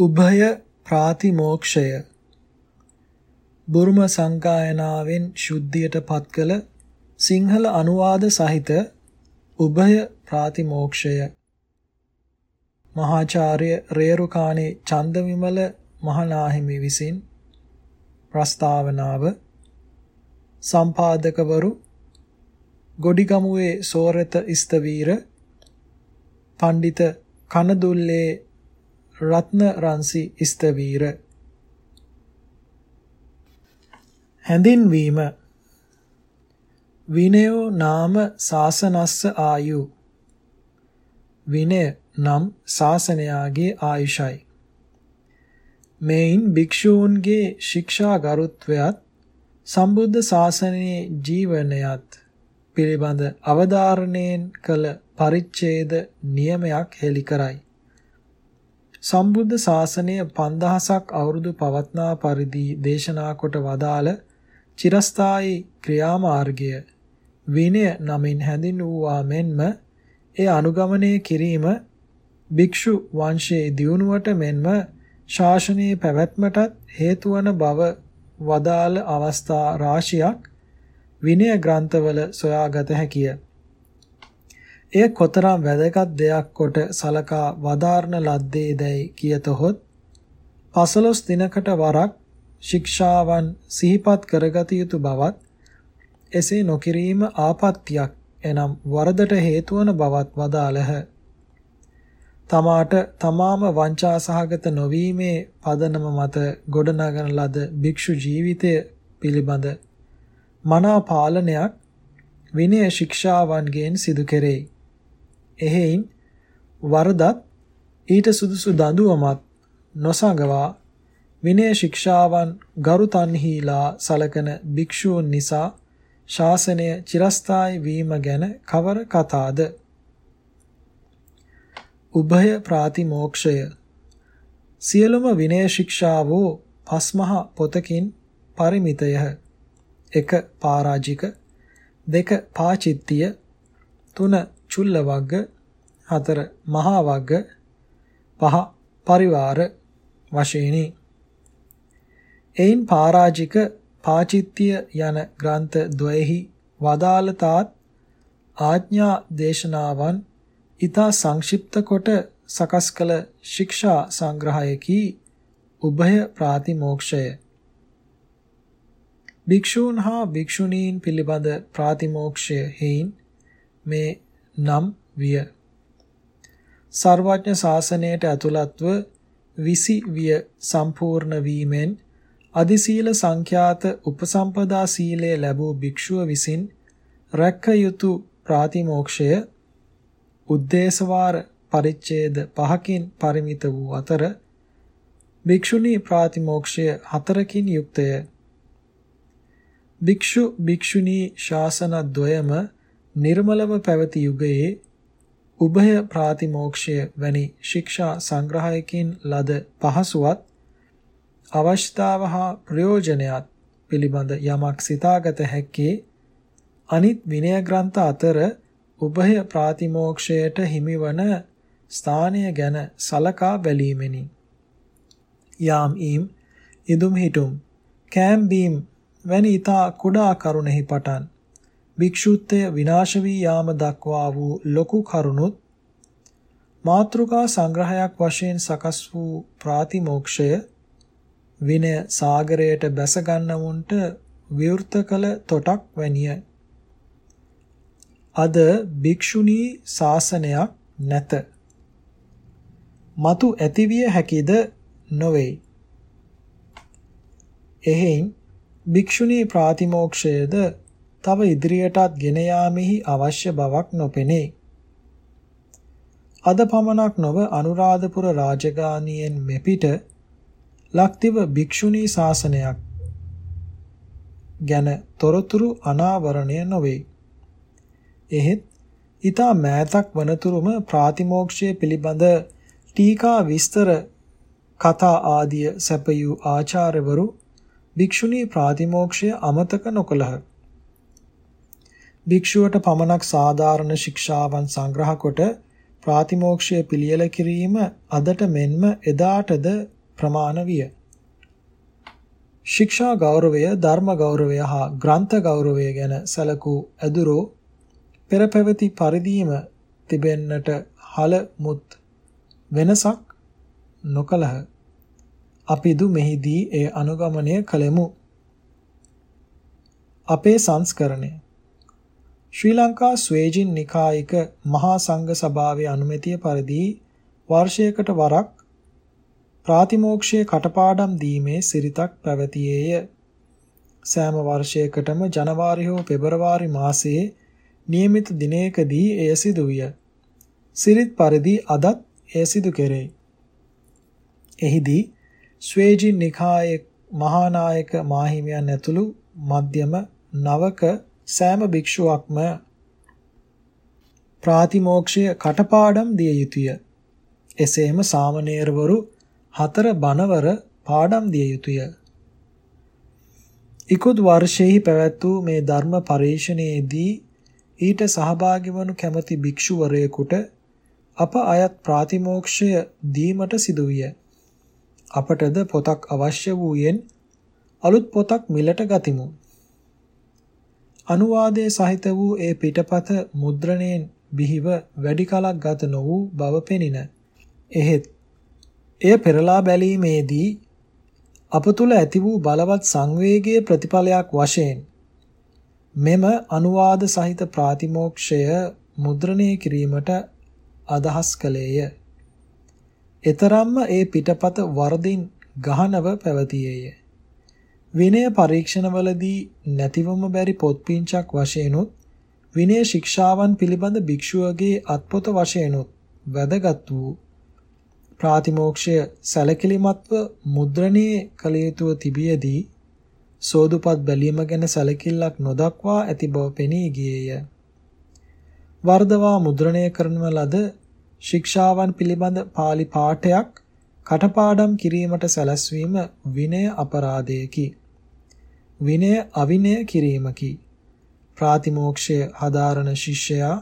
උභය ප්‍රාතිමෝක්ෂය. බුරුම සංකායනාවෙන් ශුද්ධියට පත් කළ සිංහල අනුවාද සහිත උභය ප්‍රාතිමෝක්ෂය. මහාචාර්ය රේරුකාණේ චන්දවිමල මහනාහිමි විසින් ප්‍රස්තාවනාව සම්පාදකවරු ගොඩිගමුවේ සෝරත ස්තවීර පණ්ඩිත කනදුල්ලේ රත්න රන්සි ස්තවීර හැඳින්වීම. විනයෝ නාම සාසනස්ස ආයු. විනය නම් ශාසනයාගේ ආයුෂයි. මෙයින් භික්ෂූන්ගේ ශික්ෂා ගරුත්වයත් සම්බුද්ධ ශාසනයේ ජීවනයත් පිළිබඳ අවධාරණයෙන් කළ පරිච්ඡේද නියමයක් හෙළි කරයි. සම්බුද්ධ ශාසනය 5000ක් අවුරුදු පවත්නා පරිදි දේශනා කොට වදාළ චිරස්ථායි ක්‍රියාමාර්ගය විනය නමින් හැඳින්වුවා මෙන්ම ඒ අනුගමනය කිරීම භික්ෂු වංශයේ දියුණුවට මෙන්ම ශාසනයේ පැවැත්මටත් හේතු වන බව වදාළ අවස්ථා රාශියක් විනය ග්‍රන්ථවල සොයාගත හැකිය. එය කොතරම් වැදගත් දෙයක් කොට සලකා වදාරන ලද්දේ දැයි කියතොත් පසළොස් දිනකට වරක් ශික්ෂාවන් සිහිපත් කරගත යුතු බවත් එසේ නොකිරීම ආපත්‍යක් එනම් වරදට හේතු වන බවත් වදාළහ. තමාට තමාම වංචා සහගත නොවීමේ පදනම මත ගොඩනගන ලද භික්ෂු ජීවිතය පිළිබඳ මනා පාලනයක් විනය ශික්ෂාවන්ගෙන් සිදු කෙරෙයි. එහෙයින් වරදත් ඊට සුදුසු දඬුවමත් නොසඟවා විනය ශික්ෂාවන් ගරුතන්හිලා සලකන භික්ෂූන් නිසා ශාසනය චිරස්ථායි වීම ගැන කවර කතාද? උභය ප්‍රාතිමෝක්ෂය. සියලුම විනය ශික්ෂාවෝ පස්මහ පොතකින් පරිමිතය. එක පරාජික දෙක පාචිත්තිය තුන චුල්ල වග්ග හතර මහා වග්ග පහ පරිවාර වශයෙනි. එයින් පරාජික පාචිත්තිය යන ග්‍රන්ථ ද්වයෙහි වදාළතාත් ආඥා දේශනාවන් ඊතා සංක්ෂිප්ත කොට සකස් කළ ශික්ෂා සංග්‍රහයකි. උභය ප්‍රාතිමෝක්ෂය. භික්ෂූන් හා භික්ෂුණීන් පිළිබඳ ප්‍රාතිමෝක්ෂය හේයින් මේ නම් විය සර්වඥ ශාසනයට ඇතුළත්ව විසි විය සම්පූර්ණ වීමෙන් අදිසීල සංඛ්‍යාත උපසම්පදා සීලය ලැබූ භික්ෂුව විසින් රැක්ක යුතු ප්‍රාතිමෝක්ෂය උද්දේශවාර පරිච්ඡේද පහකින් පරිමිත වූ අතර භික්ෂුණී ප්‍රාතිමෝක්ෂය හතරකින් යුක්තය. භික්ෂු භික්ෂුණී ශාසන ද්වයම නිර්මලව පැවති යුගයේ උභය ප්‍රාතිමෝක්ෂය වැනි ශික්ෂා සංග්‍රහයකින් ලද පහසුවත් අවශ්‍යතාව හා ප්‍රයෝජනයත් පිළිබඳ යමක් සිතාගත හැක්කේ අනිත් විනය ග්‍රන්ථ අතර උභය ප්‍රාතිමෝක්ෂයට හිමිවන ස්ථානය ගැන සලකා බැලීමෙනි. යාම් ඊම් ඉදුම් හිටුම් කෑම් බීම් වැනි ඊතා කුඩා කරුණෙහි පටන් භික්ෂුත්වය විනාශ වී යාම දක්වා වූ ලොකු කරුණුත් මාත්‍රිකා සංග්‍රහයක් වශයෙන් සකස් වූ ප්‍රාතිමෝක්ෂය විනය සාගරයට බැස ගන්නවුන්ට විවෘත කළ තොටක් වැනිය අද භික්ෂුණී ශාසනයක් නැත. మతు ඇතිවිය හැකිද නොවේ. එහෙයින් භික්ෂුණී ප්‍රාතිමෝක්ෂයද තව ඉදිරියටත් ගෙන යාමෙහි අවශ්‍ය බවක් නොපෙනේ. අද පමණක් නොව අනුරාධපුර රාජගානියෙන් මෙපිට ලක්තිව භික්ෂුණී ශාසනයක් ගැන තොරතුරු අනාවරණය නොවේ. එහෙත් ඊතා මෑතක් වනතුරුම ප්‍රාතිමෝක්ෂය පිළිබඳ ටීකා විස්තර කතා ආදිය සැපයූ ආචාර්යවරු භික්ෂුණී ප්‍රාතිමෝක්ෂය අමතක නොකළහ. භික්ෂුවට පමණක් සාධාරණ ශික්ෂාවන් සංග්‍රහ කොට ප්‍රාතිමෝක්ෂය පිළියෙල කිරීම අදට මෙන්ම එදාටද ප්‍රමාණ විය. ශික්ෂා ගෞරවය, ධර්ම ගෞරවය හා ග්‍රන්ථ ගෞරවය ගැන සැලකූ ඇදුරෝ පෙර පැවති පරිදීම තිබෙන්නට හල මුත් වෙනසක් නොකලහ. අපිදු මෙහිදී ඒ අනුගමනය කළෙමු. අපේ සංස්කරණය ශ්‍රී ලංකා ස්වේජින් නිකායික මහා සංඝ සභාවේ අනුමැතිය පරිදි වර්ෂයකට වරක් ප්‍රාතිමෝක්ෂයේ කටපාඩම් දීමේ සිරිතක් පැවතියේය. සෑම වර්ෂයකටම ජනවාරි හෝ පෙබරවාරි මාසයේ નિયમિત දිනයකදී එය සිදු විය. සිරිත් පරිදි අදත් එය සිදු කෙරේ. එහිදී ස්වේජින් නිකායේ මහානායක මාහිමියන් ඇතුළු මධ්‍යම නවක සෑම භික්ෂුවක්ම ප්‍රාතිමෝක්ෂය කටපාඩම් දිය යුතුය. එසේම සාමණේරවරු හතර බණවර පාඩම් දිය යුතුය. ඉකුත් වර්ෂයේ පැවැත් වූ මේ ධර්ම පරිශ්‍රණයේදී ඊට සහභාගී වනු කැමති භික්ෂුවරයෙකුට අප අයත් ප්‍රාතිමෝක්ෂය දීමට සිදුවිය. අපටද පොතක් අවශ්‍ය වූයෙන් අලුත් පොතක් මිලට ගතිමු. අනුවාදයේ සහිත වූ ඒ පිටපත මුද්‍රණයෙන් බිහිව වැඩි කලක් ගත නො වූ බව පෙනින. එහෙත් එය පෙරලා බැලීමේදී අප තුල ඇති වූ බලවත් සංවේගයේ ප්‍රතිඵලයක් වශයෙන් මෙම අනුවාද සහිත ප්‍රාතිමෝක්ෂය මුද්‍රණය කිරීමට අදහස් කළේය. එතරම්ම ඒ පිටපත වරදින් ගහනව පැවතියේය. විනය පරීක්ෂණවලදී නැතිවම බැරි පොත්පිංචක් වශයෙන්ුත් විනය ශික්ෂාවන් පිළිබඳ භික්ෂුවගේ අත්පොත වශයෙන්ුත් වැදගත් වූ ප්‍රාතිමෝක්ෂය සැලකිලිමත්ව මුද්‍රණයේ කළ යුතුව තිබියදී සෝදුපත් බැලීම ගැන සැලකිල්ලක් නොදක්වා ඇති බව පෙනී ගියේය. වර්ධවා මුද්‍රණය කරන ලද ශික්ෂාවන් පිළිබඳ pāli පාඨයක් කටපාඩම් කිරීමට සැලැස්වීම විනය අපරාධයකි. විනය අවිනය කිරීමකි. ප්‍රාතිමෝක්ෂය හදාරන ශිෂ්‍යයා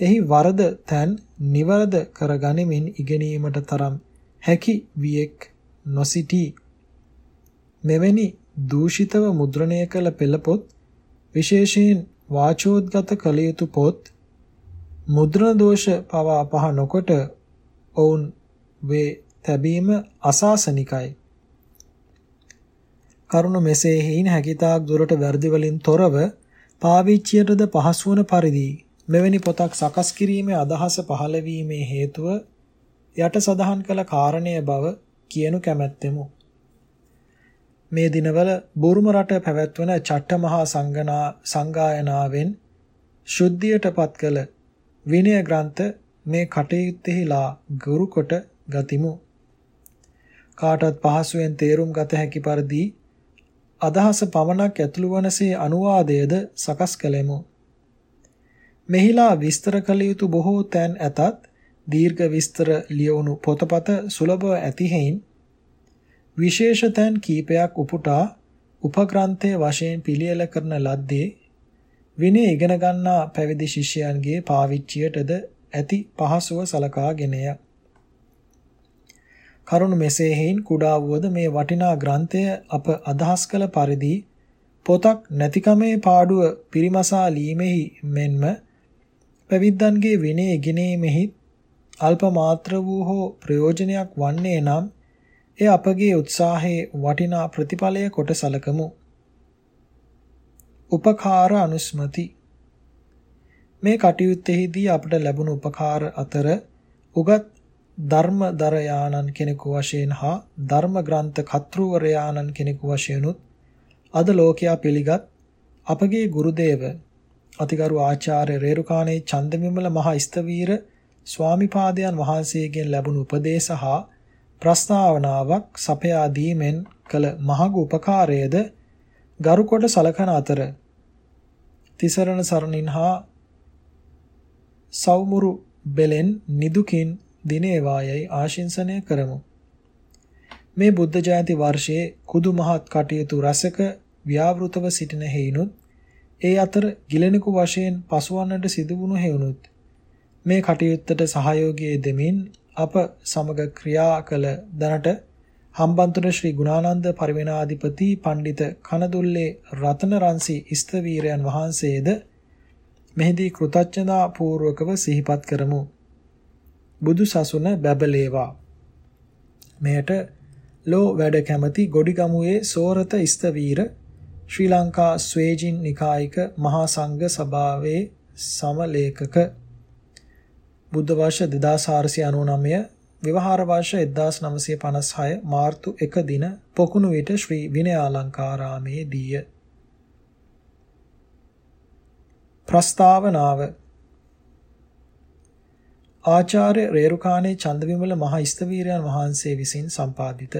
එහි වරද තැන් නිවරද කරගනිමින් ඉගෙනීමට තරම් හැකි වියෙක් නොසිටී. මෙවැනි දූෂිතව මුද්‍රණය කළ පෙළපොත් විශේෂයෙන් වාචෝද්ගත කළ යුතු පොත් මුද්‍රණ දෝෂ පවා පහ නොකොට ඔවුන් වේ තැබීම අසාසනිකයි. කරුණ මෙසේ හේින් හැකිතාක් දුරට වැඩි වලින් තොරව පාවිච්චියටද පහසු වන පරිදි මෙවැනි පොතක් සකස් කිරීමේ අදහස පහළ වීමේ හේතුව යට සඳහන් කළ කාරණය බව කියනු කැමැත්තෙමු. මේ දිනවල බුරුම රට පැවැත්වන චට්ටමහා සංගනා සංගායනාවෙන් ශුද්ධියටපත් කළ විනය ග්‍රන්ථ මේ කටයුත්තේලා ගුරු කොට ගතිමු. කාටත් පහසුවෙන් තේරුම් ගත හැකි පරිදි අදහස පමණක් ඇතුළු වනසේ අනුවාදයේද සකස් කළෙමු. මෙහිලා විස්තර කළ යුතු බොහෝ තැන් ඇතත් දීර්ඝ විස්තර ලියවුණු පොතපත සුලභව ඇති හේයින් විශේෂ තැන් කීපයක් උපුටා උපග්‍රන්ථයේ වශයෙන් පිළියෙල කරන ලද්දේ විනය ඉගෙන ගන්නා පැවිදි ශිෂ්‍යයන්ගේ පාවිච්චියටද ඇති පහසුව සලකාගෙනය. කරුණ මෙසේ හේයින් කුඩා වුවද මේ වටිනා ග්‍රන්ථය අප අදහස් කළ පරිදි පොතක් නැතිකමේ පාඩුව පිරිමසා ලීමෙහි මෙන්ම පැවිද්දන්ගේ විනය ඉගෙනීමෙහි අල්ප මාත්‍ර වූ හෝ ප්‍රයෝජනයක් වන්නේ නම් එය අපගේ උත්සාහයේ වටිනා ප්‍රතිඵලය කොට සලකමු. උපකාර අනුස්මති මේ කටයුත්තේදී අපට ලැබුණු උපකාර අතර උගත් ධර්මදරයාණන් කෙනෙකු වශයෙන් හා ධර්ම ග්‍රන්ථ කර්තෘවරයාණන් කෙනෙකු වශයෙන්ුත් අද ලෝකයා පිළිගත් අපගේ ගුරුදේව අතිගරු ආචාර්ය රේරුකාණේ චන්දවිමල මහ ස්තවීර ස්වාමිපාදයන් වහන්සේගෙන් ලැබුණු උපදේශ හා ප්‍රස්තාවනාවක් සපයා දීමෙන් කළ මහඟු උපකාරයේද ගරුකොට සලකන අතර තිසරණ සරණින් හා සෞමුරු බෙලෙන් නිදුකින් දිනේවායයි ආශිංසනය කරමු. මේ බුද්ධ ජයන්ති වර්ෂයේ කුදු මහත් කටයුතු රසක ව්‍යාවෘතව සිටින හේිනුත් ඒ අතර ගිලෙනෙකු වශයෙන් පසුවන්නට සිදුවුණු හේුණුත් මේ කටයුත්තට සහයෝගය දෙමින් අප සමග ක්‍රියා කළ දැනට හම්බන්තොට ශ්‍රී ගුණානන්ද පරිවෙනාධිපති පණ්ඩිත කනදුල්ලේ රතනරන්සි ස්තවීරයන් වහන්සේද මෙහිදී කෘතඥතා පූර්වකව සිහිපත් කරමු. බුදු සසුන බැබලේවා. මෙයට ලෝ වැඩ කැමති ගොඩිගමුවේ සෝරත ස්තවීර ශ්‍රී ලංකා ස්වේජින් නිකායික මහා සංඝ සභාවේ සමලේඛක බුද්ධ වර්ෂ 2499 විවහාර වර්ෂ 1956 මාර්තු 1 දින පොකුණු විට ශ්‍රී විනයාලංකාරාමේ දීය ප්‍රස්තාවනාව ආචාර්ය රේරුකාණේ චන්දවිමල මහ ස්තවීරයන් වහන්සේ විසින් සම්පාදිත.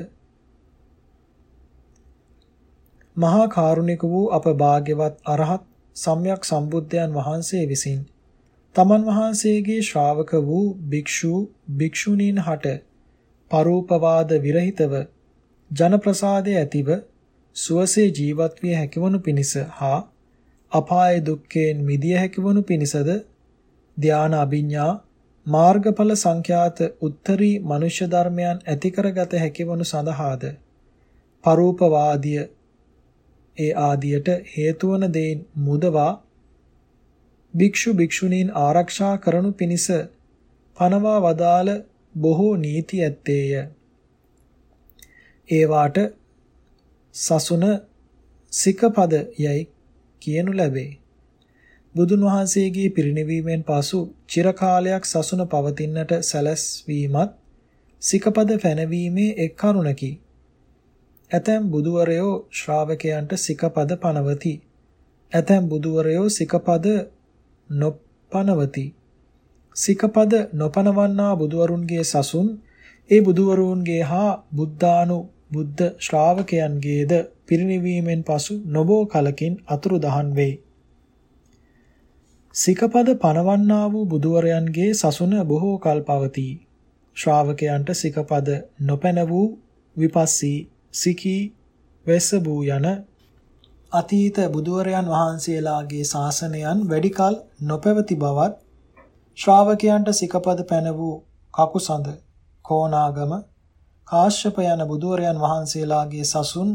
මහා කාරුණික වූ අප භාග්‍යවත් අරහත් සම්්‍යක් සම්බුද්ධයන් වහන්සේ විසින් තමන් වහන්සේගේ ශ්‍රාවක වූ භික්ෂු භික්ෂුණීන් හට පරූපවාද විරහිතව ජන ප්‍රසාදයේ ඇතිව සුවසේ ජීවත් විය හැකිවනු පිණිස හා අපාය දුක්ඛයෙන් මිදිය හැකිවනු පිණිසද ධාන අභිඥා මාර්ගඵල සංඛ්‍යාත උත්තරී මනුෂ්‍ය ධර්මයන් ඇති කරගත හැකිවනු සඳහාද පරූපවාදිය ඒ ආදියට හේතු වන දෙයින් මුදවා භික්ෂු භික්ෂුණීන් ආරක්ෂා කරනු පිණිස පනවා වදාළ බොහෝ නීති ඇත්තේය. ඒවාට සසුන සිකපද යයි කියනු ලැබේ. බුදුන් වහන්සේගේ පිරිනිවීමෙන් පසු චිරකාලයක් සසුන පවතින්නට සැලැස්වීමත් සිකපද පැනවීමේ එක් කරුණකි. ඇතැම් බුදුවරයෝ ශ්‍රාවකයන්ට සිකපද පනවති. ඇතැම් බුදුවරයෝ සිකපද නොපනවති. සිකපද නොපනවන්නා බුදුවරුන්ගේ සසුන් ඒ බුදුවරුන්ගේ හා බුද්ධානු බුද්ධ ශ්‍රාවකයන්ගේද පිරිනිවීමෙන් පසු නොබෝ කලකින් අතුරුදහන් වෙයි. සිකපද පනවන්නා වූ බුදුවරයන්ගේ සසුන බොහෝ කල් පවතී. ශ්‍රාවකයන්ට සිකපද නොපැන වූ විපස්සී සිකී වෙස්සබූ යන අතීත බුදුවරයන් වහන්සේලාගේ ශාසනයන් වැඩිකල් නොපැවති බවත් ශ්‍රාවකයන්ට සිකපද පැන වූ කකුසඳ කෝනාගම කාශ්‍යප යන බුදුවරයන් වහන්සේලාගේ සසුන්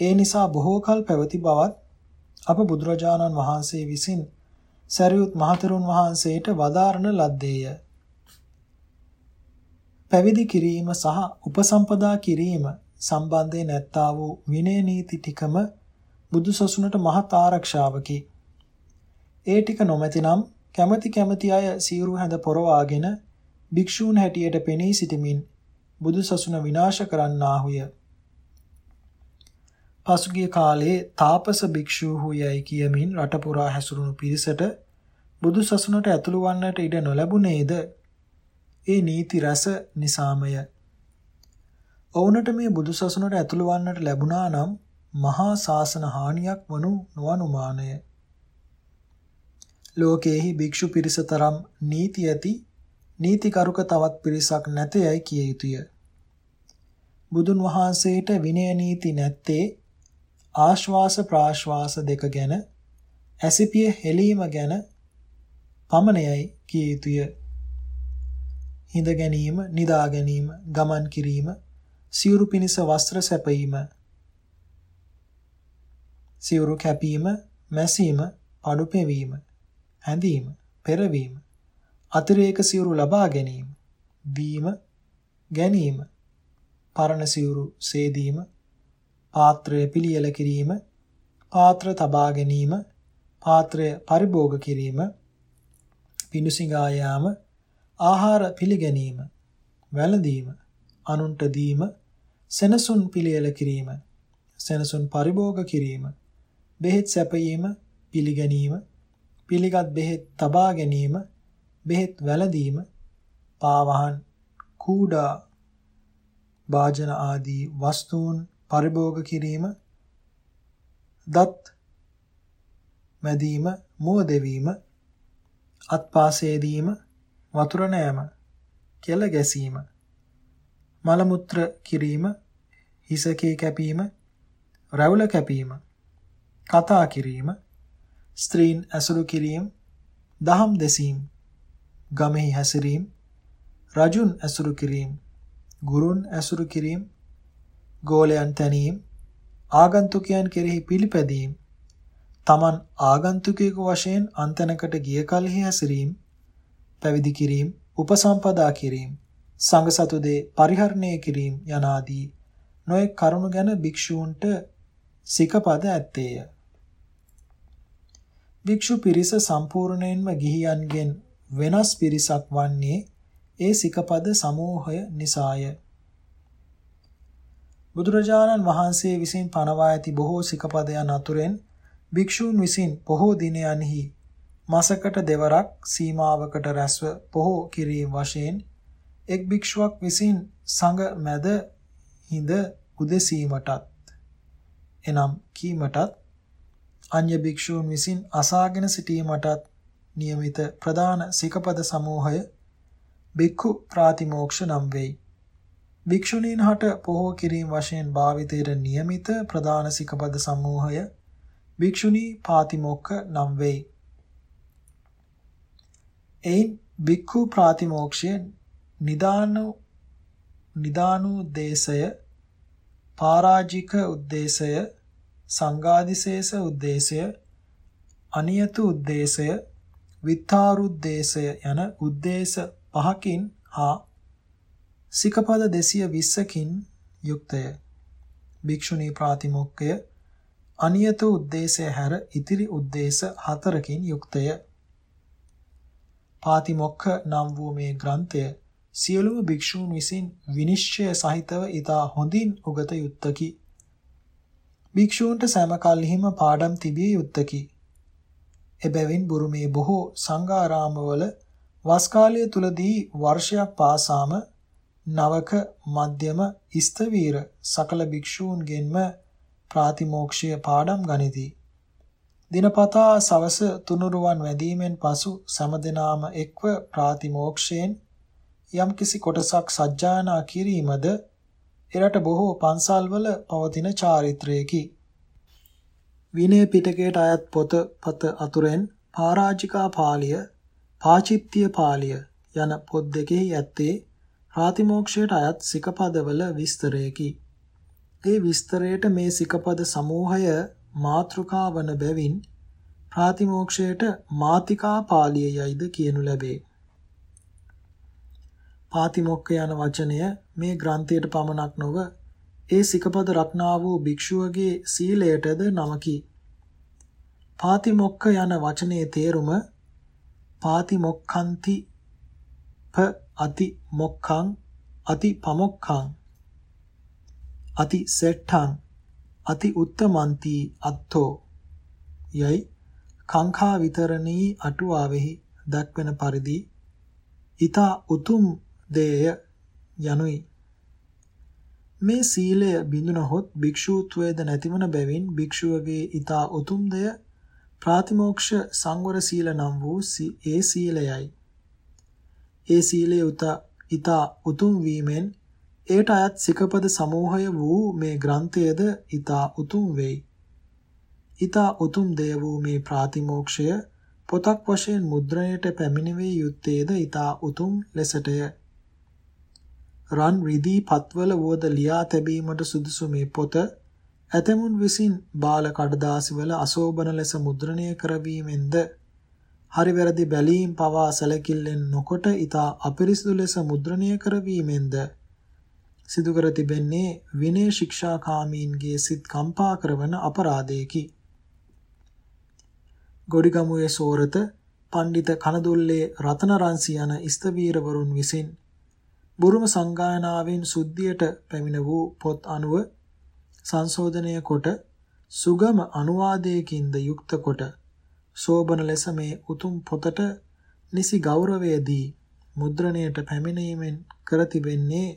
ඒ නිසා බොහෝ කල පැවති බවත් අප බුදුරජාණන් වහන්සේ විසින් සරියුත් මහතෙරුන් වහන්සේට වදාරන ලද්දේය. පැවිදි කිරීම සහ උපසම්පදා කිරීම සම්බන්ධේ නැත්තා වූ විනය නීති ටිකම බුදුසසුනට මහත් ආරක්ෂාවකි. ඒ ටික නොමැතිනම් කැමැති කැමැති අය සීරු හැඳ පොරවාගෙන භික්ෂූන් හැටියට පෙනී සිටමින් බුදුසසුන විනාශ කරන්නාහුය. පසුගිය කාලයේ තාපස භික්ෂූහු යයි කියමින් රට පුරා හැසිරුණු පිරිසට බුදුසසුනට ඇතුළු වන්නට ඉඩ නොලැබුණේද ඒ නීති රස නිසාමය. ඔවුන්ට මේ බුදුසසුනට ඇතුළු වන්නට ලැබුණා නම් මහා ශාසන හානියක් වනු නොඅනුමානය. ලෝකයේහි භික්ෂු පිරිස තරම් නීති ඇති නීතිකරුක තවත් පිරිසක් නැතයයි කිය යුතුය. බුදුන් වහන්සේට විනය නීති නැත්තේ ආශ්වාස ප්‍රාශ්වාස දෙක ගැන ඇසිපිය හෙලීම ගැන පමණයයි කිය යුතුය. හිඳ ගැනීම, නිදා ගැනීම, ගමන් කිරීම සිවුරු පිනිස වස්ත්‍ර සැපයීම සිවුරු කැපීම මැසීම පඩු පෙවීම හැඳීම පෙරවීම අතිරේක සිවුරු ලබා ගැනීම දීම ගැනීම පරණ සිවුරු සේදීම පාත්‍රය පිළියෙල කිරීම පාත්‍ර තබා ගැනීම පාත්‍රය පරිභෝග කිරීම පිඬුසිඟා යාම ආහාර පිළිගැනීම වැළඳීම අනුන්ට දීම සෙනසුන් පිළියෙල කිරීම සෙනසුන් පරිභෝග කිරීම බෙහෙත් සැපයීම පිළිගැනීම පිළිගත් බෙහෙත් තබා ගැනීම බෙහෙත් වැළඳීම පාවහන් කූඩා වාජන ආදී වස්තුන් පරිභෝග කිරීම දත් මැදීම මුව දෙවීම අත්පාසේදීම වතුර නෑම කෙල ගැසීම මල මුත්‍ර කිරීම, හිසකේ කැපීම, රැවුල කැපීම, කතා කිරීම, ස්ත්‍රීන් ඇසුරු කිරීම, දහම් දෙසීම, ගමෙහි හැසිරීම, රජුන් ඇසුරු කිරීම, ගුරුන් ඇසුරු කිරීම, ගෝලයන් තැනීම, ආගන්තුකයන් කෙරෙහි පිළිපැදීම, තමන් ආගන්තුකයෙකු වශයෙන් අන්තනකට ගිය කලෙහි හැසිරීම, පැවිදි කිරීම, උපසම්පදා කිරීම, සංඝ සතු දේ පරිහරණය කිරීම යනාදී නොයෙක් කරුණු ගැන භික්ෂූන්ට සිකපද ඇත්තේය. භික්ෂු පිරිස සම්පූර්ණයෙන්ම ගිහියන්ගෙන් වෙනස් පිරිසක් වන්නේ ඒ සිකපද සමූහය නිසාය. බුදුරජාණන් වහන්සේ විසින් පනවා ඇති බොහෝ සිකපදයන් අතුරෙන් භික්ෂූන් විසින් බොහෝ දිනයන්හි මාසකට දෙවරක් සීමාවකට රැස්ව පොහෝ කිරීම වශයෙන් එක් භික්ෂුවක් විසින් සංඝ මැද හිඳ උදෙසීමටත් එනම් කීමටත් අන්‍ය භික්ෂූන් විසින් අසාගෙන සිටීමටත් નિયમિત ප්‍රධාන සිකපද සමූහය භික්ඛු ප්‍රාතිමෝක්ෂ නම් වෙයි. භික්ෂුණීන් හට පොහෝ කිරීම වශයෙන් භාවිතයට નિયમિત ප්‍රධාන සිකපද සමූහය භික්ෂුණී පාතිමොක්ඛ නම් වෙයි. එයින් භික්ඛු ප්‍රාතිමෝක්ෂය නිදාන නිදානුදේශය පාරාජික උද්දේශය සංඝාදිශේෂ උද්දේශය අනියතු උද්දේශය විත්තාරුද්දේශය යන උද්දේශ පහකින් හා සිකපද 220කින් යුක්තය භික්ෂුණී ප්‍රාතිමොක්කය අනියත උද්දේශය හැර ඉතිරි උද්දේශ හතරකින් යුක්තය පාතිමොක්ඛ නම් වූ මේ ග්‍රන්ථය සියලුම භික්ෂූන් විසින් විනිශ්චය සහිතව ඊතා හොඳින් උගත යුත්තකි. භික්ෂූන්ට සෑම කල්හිම පාඩම් තිබිය යුත්තකි. එබැවින් බුරුමේ බොහෝ සංඝාරාමවල වස් කාලය තුලදී වර්ෂයක් පාසාම නවක මධ්‍යම ස්තවීර සකල භික්ෂූන්ගෙන්ම ප්‍රාතිමෝක්ෂය පාඩම් ගනිති. දිනපතා සවස තුනුරුවන් වැදීමෙන් පසු සමදෙනාම එක්ව ප්‍රාතිමෝක්ෂයෙන් යම්කිසි කොටසක් සජ්ජායනා කිරීමද එරට බොහෝ පන්සල්වල පවතින චාරිත්‍රයකි. විනය පිටකයට අයත් පොත පත අතුරෙන් පරාජිකා පාළිය, පාචිත්‍ය පාළිය යන පොත් දෙකෙහි ඇත්තේ ප්‍රාතිමෝක්ෂයට අයත් සිකපදවල විස්තරයකි. ඒ විස්තරයට මේ සිකපද සමූහය මාතෘකා වන බැවින් ප්‍රාතිමෝක්ෂයට මාතිකා පාළිය යයිද කියනු ලැබේ. පාතිමොක්ක යන වචනය මේ ග්‍රන්ථයට පමණක් නොව ඒ සිකපද රක්නා වූ භික්ෂුවගේ සීලයටද නමකි. පාතිමොක්ක යන වචනේ තේරුම පාතිමොක්ඛන්ති ප අති මොක්ඛං අති පමොක්ඛං අති සෙට්ඨං අති උත්තමන්ති අත්තෝ යයි කාංඛා විතරණී අටුවාවෙහි දක්වන පරිදි ඊතා උතුම් දේය යනුයි. මේ සීලය බිඳුනහොත් භික්ෂූත්වයේද නැතිවන බැවින් භික්ෂුවගේ ඊතා උතුම් දෙය ප්‍රාතිමෝක්ෂ සංවර සීල නම් වූ ඒ සීලයයි. ඒ සීලය ඊතා උතුම් වීමෙන් ඒට අයත් සිකපද සමූහය වූ මේ ග්‍රන්ථයද ඊතා උතුම් වෙයි. ඊතා උතුම් දෙය වූ මේ ප්‍රාතිමෝක්ෂය පොතක් වශයෙන් මුද්‍රණයට පැමිණෙවිය යුත්තේද ඊතා උතුම් ලෙසටය. රන් රිදී පත්වල වුවද ලියා තැබීමට සුදුසු මේ පොත ඇතමුන් විසින් බාල කඩදාසිවල අශෝභන ලෙස මුද්‍රණය කරවීමෙන්ද හරි වැරදි බැලීම් පවා සැලකිල්ලෙන් නොකොට ඊතා අපිරිසුදු ලෙස මුද්‍රණය කරවීමෙන්ද සිදු කර තිබෙන්නේ විනය ශික්ෂාකාමීන්ගේ සිත් කම්පා කරවන අපරාධයකි. ගොඩිගමුවේ සෝරත පණ්ඩිත කනදුල්ලේ රතනරන්සි යන ස්තවීරවරුන් විසින් බුරුම සංගායනාවෙන් සුද්ධියට පැමිණ වූ පොත් අනුව සංශෝධනය කොට සුගම අනුවාදයකින්ද යුක්ත කොට සෝබන ලෙස මේ උතුම් පොතට නිසි ගෞරවය දී මුද්‍රණයට පැමිණීමෙන් කර තිබෙන්නේ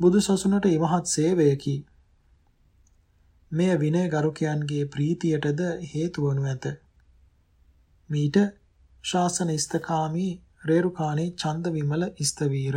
බුදු සසුනට ඉමහත් සේවයකි. මෙය විනය ගරුකයන්ගේ ප්‍රීතියටද හේතු වනු ඇත. මීට ශාසන ඉස්තකාමී රේරුකාණේ චන්ද විමල ඉස්තවීර